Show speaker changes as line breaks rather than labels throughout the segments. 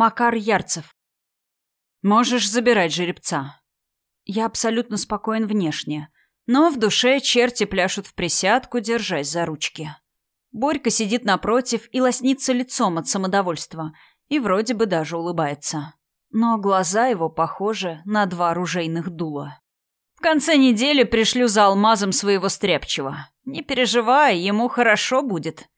Макар Ярцев. Можешь забирать жеребца. Я абсолютно спокоен внешне, но в душе черти пляшут в присядку, держась за ручки. Борька сидит напротив и лоснится лицом от самодовольства, и вроде бы даже улыбается. Но глаза его похожи на два оружейных дула. В конце недели пришлю за алмазом своего стряпчего. Не переживай, ему хорошо будет.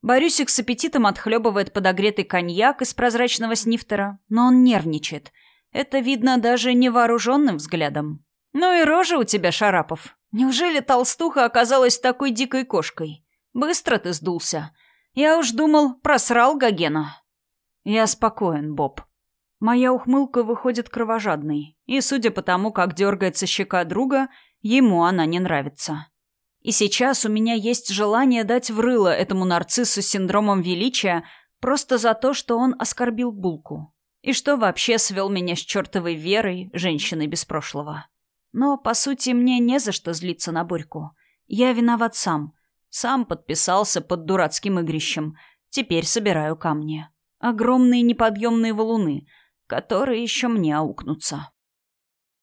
Борюсик с аппетитом отхлебывает подогретый коньяк из прозрачного снифтера, но он нервничает. Это видно даже невооруженным взглядом. Ну и рожа у тебя, Шарапов. Неужели толстуха оказалась такой дикой кошкой? Быстро ты сдулся. Я уж думал, просрал Гогена. Я спокоен, Боб. Моя ухмылка выходит кровожадной, и, судя по тому, как дергается щека друга, ему она не нравится. И сейчас у меня есть желание дать в рыло этому нарциссу с синдромом величия просто за то, что он оскорбил булку. И что вообще свел меня с чертовой верой, женщиной без прошлого. Но, по сути, мне не за что злиться на Борьку. Я виноват сам. Сам подписался под дурацким игрищем. Теперь собираю камни. Огромные неподъемные валуны, которые еще мне аукнутся.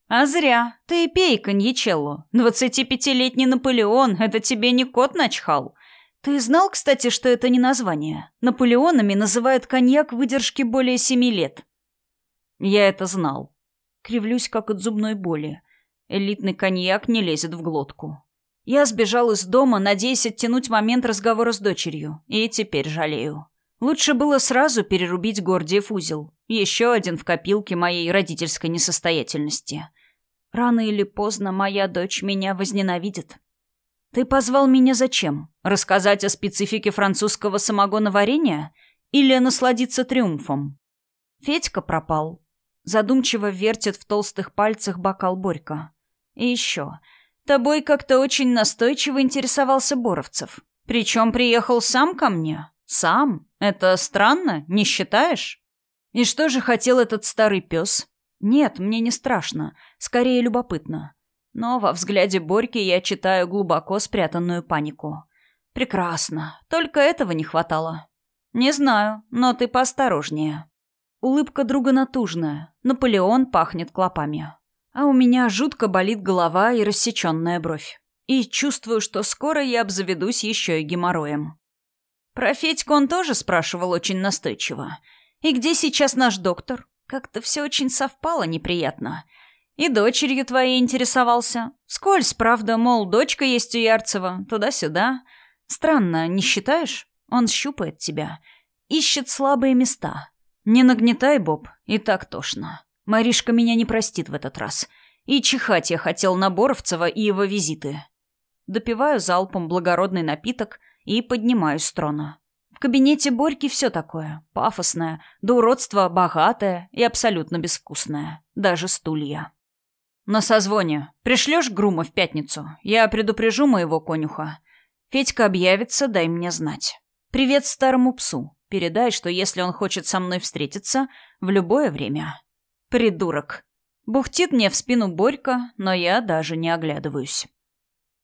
А зря. Ты пей коньячелло. Двадцатипятилетний Наполеон — это тебе не кот начхал. Ты знал, кстати, что это не название? Наполеонами называют коньяк выдержки более семи лет. Я это знал. Кривлюсь, как от зубной боли. Элитный коньяк не лезет в глотку. Я сбежал из дома, надеясь оттянуть момент разговора с дочерью, и теперь жалею. Лучше было сразу перерубить Гордиев узел. Еще один в копилке моей родительской несостоятельности. Рано или поздно моя дочь меня возненавидит. Ты позвал меня зачем? Рассказать о специфике французского самогоноварения? Или насладиться триумфом? Федька пропал. Задумчиво вертит в толстых пальцах бокал Борька. И еще. Тобой как-то очень настойчиво интересовался Боровцев. Причем приехал сам ко мне. Сам? Это странно, не считаешь? И что же хотел этот старый пес? Нет, мне не страшно, скорее любопытно. Но во взгляде Борьки я читаю глубоко спрятанную панику. Прекрасно, только этого не хватало. Не знаю, но ты поосторожнее. Улыбка друга натужная, Наполеон пахнет клопами. А у меня жутко болит голова и рассеченная бровь. И чувствую, что скоро я обзаведусь еще и геморроем. Про Федьку он тоже спрашивал очень настойчиво. «И где сейчас наш доктор?» Как-то все очень совпало неприятно. И дочерью твоей интересовался. Скользь, правда, мол, дочка есть у Ярцева, туда-сюда. Странно, не считаешь? Он щупает тебя. Ищет слабые места. Не нагнетай, Боб, и так тошно. Маришка меня не простит в этот раз. И чихать я хотел на Боровцева и его визиты. Допиваю залпом благородный напиток и поднимаюсь с трона. В кабинете Борьки все такое. Пафосное, до уродства богатое и абсолютно безвкусное. Даже стулья. На созвоне. Пришлешь Грума в пятницу? Я предупрежу моего конюха. Федька объявится, дай мне знать. Привет старому псу. Передай, что если он хочет со мной встретиться, в любое время. Придурок. Бухтит мне в спину Борька, но я даже не оглядываюсь.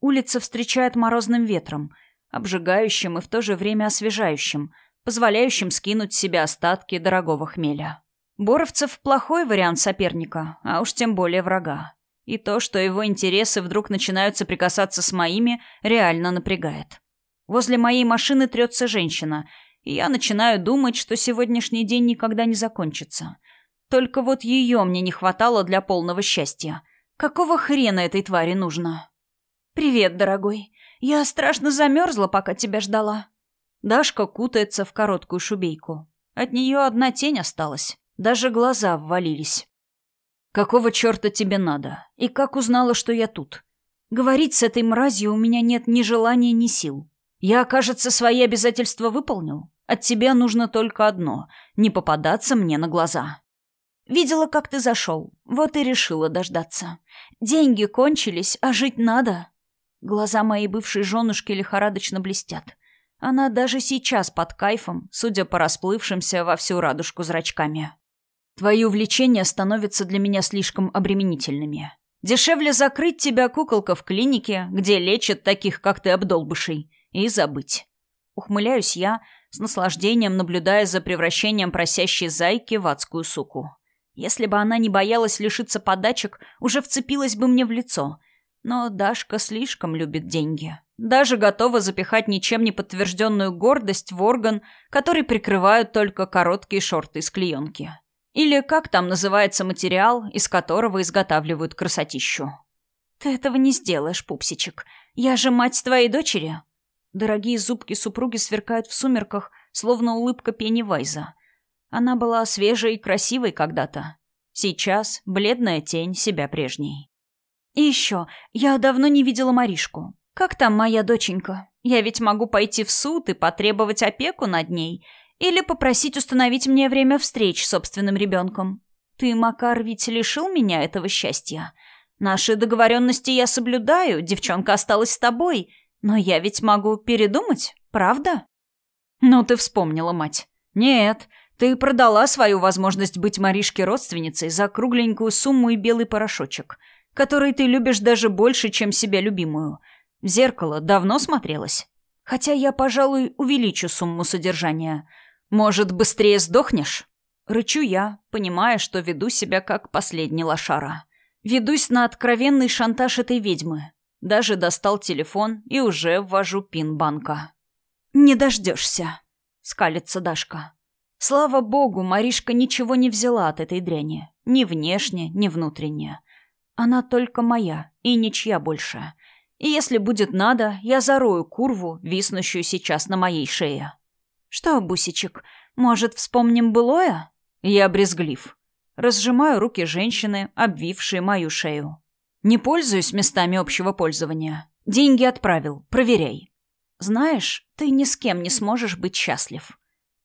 Улица встречает морозным ветром, обжигающим и в то же время освежающим, позволяющим скинуть с себя остатки дорогого хмеля. Боровцев – плохой вариант соперника, а уж тем более врага. И то, что его интересы вдруг начинают соприкасаться с моими, реально напрягает. Возле моей машины трется женщина, и я начинаю думать, что сегодняшний день никогда не закончится. Только вот ее мне не хватало для полного счастья. Какого хрена этой твари нужно? «Привет, дорогой. Я страшно замерзла, пока тебя ждала». Дашка кутается в короткую шубейку. От нее одна тень осталась. Даже глаза ввалились. «Какого черта тебе надо? И как узнала, что я тут? Говорить с этой мразью у меня нет ни желания, ни сил. Я, кажется, свои обязательства выполнил. От тебя нужно только одно — не попадаться мне на глаза». «Видела, как ты зашел. Вот и решила дождаться. Деньги кончились, а жить надо». Глаза моей бывшей женушки лихорадочно блестят. Она даже сейчас под кайфом, судя по расплывшимся во всю радужку зрачками. Твои увлечения становятся для меня слишком обременительными. Дешевле закрыть тебя, куколка, в клинике, где лечат таких, как ты, обдолбышей, и забыть. Ухмыляюсь я, с наслаждением наблюдая за превращением просящей зайки в адскую суку. Если бы она не боялась лишиться подачек, уже вцепилась бы мне в лицо. Но Дашка слишком любит деньги. Даже готова запихать ничем не подтвержденную гордость в орган, который прикрывают только короткие шорты из клеенки. Или как там называется материал, из которого изготавливают красотищу. «Ты этого не сделаешь, пупсичек. Я же мать твоей дочери». Дорогие зубки супруги сверкают в сумерках, словно улыбка Пеннивайза. Она была свежей и красивой когда-то. Сейчас бледная тень себя прежней. И еще, я давно не видела Маришку. Как там моя доченька? Я ведь могу пойти в суд и потребовать опеку над ней. Или попросить установить мне время встреч с собственным ребенком. Ты, Макар, ведь лишил меня этого счастья. Наши договоренности я соблюдаю, девчонка осталась с тобой. Но я ведь могу передумать, правда? Ну, ты вспомнила, мать. Нет, ты продала свою возможность быть Маришке родственницей за кругленькую сумму и белый порошочек, который ты любишь даже больше, чем себя любимую. В зеркало давно смотрелась. Хотя я, пожалуй, увеличу сумму содержания. Может, быстрее сдохнешь? Рычу я, понимая, что веду себя как последний лошара. Ведусь на откровенный шантаж этой ведьмы. Даже достал телефон и уже ввожу пин банка. «Не дождешься», — скалится Дашка. Слава богу, Маришка ничего не взяла от этой дряни. Ни внешне, ни внутренне. Она только моя, и ничья больше. И если будет надо, я зарою курву, виснущую сейчас на моей шее. Что, Бусичек, может, вспомним былое? Я брезглив. Разжимаю руки женщины, обвившие мою шею. Не пользуюсь местами общего пользования. Деньги отправил, проверяй. Знаешь, ты ни с кем не сможешь быть счастлив.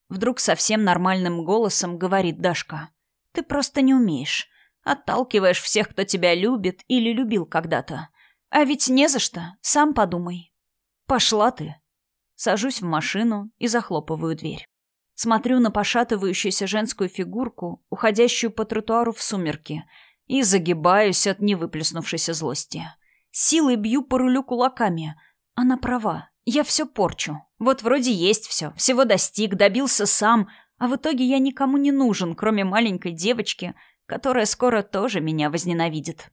Вдруг совсем нормальным голосом говорит Дашка. «Ты просто не умеешь. Отталкиваешь всех, кто тебя любит или любил когда-то. А ведь не за что. Сам подумай». «Пошла ты». Сажусь в машину и захлопываю дверь. Смотрю на пошатывающуюся женскую фигурку, уходящую по тротуару в сумерки, и загибаюсь от невыплеснувшейся злости. Силой бью по рулю кулаками. Она права. Я все порчу. Вот вроде есть все, всего достиг, добился сам, а в итоге я никому не нужен, кроме маленькой девочки, которая скоро тоже меня возненавидит.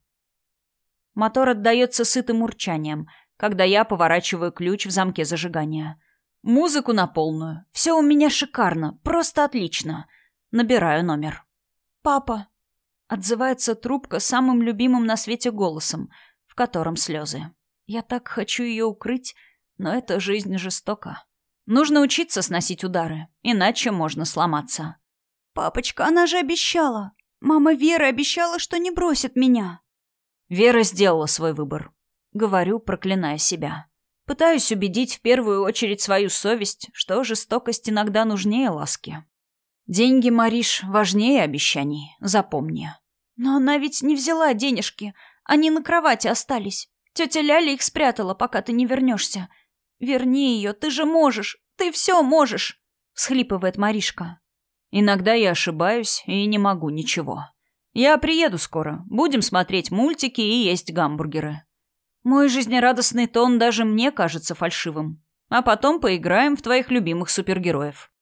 Мотор отдается сытым урчанием, когда я поворачиваю ключ в замке зажигания. Музыку на полную. Все у меня шикарно, просто отлично. Набираю номер. «Папа», — отзывается трубка самым любимым на свете голосом, в котором слезы. Я так хочу ее укрыть, но эта жизнь жестока. Нужно учиться сносить удары, иначе можно сломаться. «Папочка, она же обещала. Мама Вера обещала, что не бросит меня». Вера сделала свой выбор. Говорю, проклиная себя. Пытаюсь убедить в первую очередь свою совесть, что жестокость иногда нужнее ласки. Деньги, Мариш, важнее обещаний, запомни. Но она ведь не взяла денежки, они на кровати остались. Тетя Ляля их спрятала, пока ты не вернешься. «Верни ее, ты же можешь! Ты все можешь!» — всхлипывает Маришка. «Иногда я ошибаюсь и не могу ничего. Я приеду скоро, будем смотреть мультики и есть гамбургеры. Мой жизнерадостный тон даже мне кажется фальшивым. А потом поиграем в твоих любимых супергероев».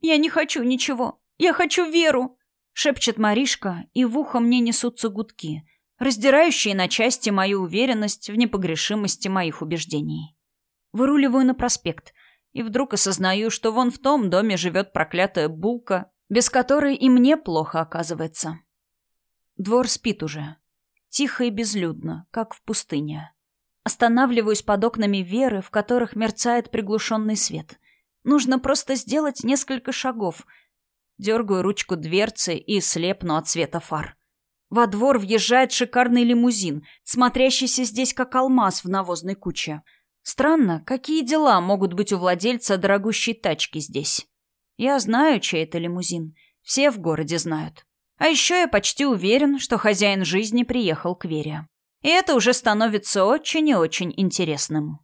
«Я не хочу ничего. Я хочу веру!» — шепчет Маришка, и в ухо мне несутся гудки, раздирающие на части мою уверенность в непогрешимости моих убеждений. Выруливаю на проспект и вдруг осознаю, что вон в том доме живет проклятая булка, без которой и мне плохо оказывается. Двор спит уже. Тихо и безлюдно, как в пустыне. Останавливаюсь под окнами Веры, в которых мерцает приглушенный свет. Нужно просто сделать несколько шагов. Дергаю ручку дверцы и слепну от света фар. Во двор въезжает шикарный лимузин, смотрящийся здесь как алмаз в навозной куче. Странно, какие дела могут быть у владельца дорогущей тачки здесь? Я знаю, чей это лимузин. Все в городе знают. А еще я почти уверен, что хозяин жизни приехал к Вере. И это уже становится очень и очень интересным.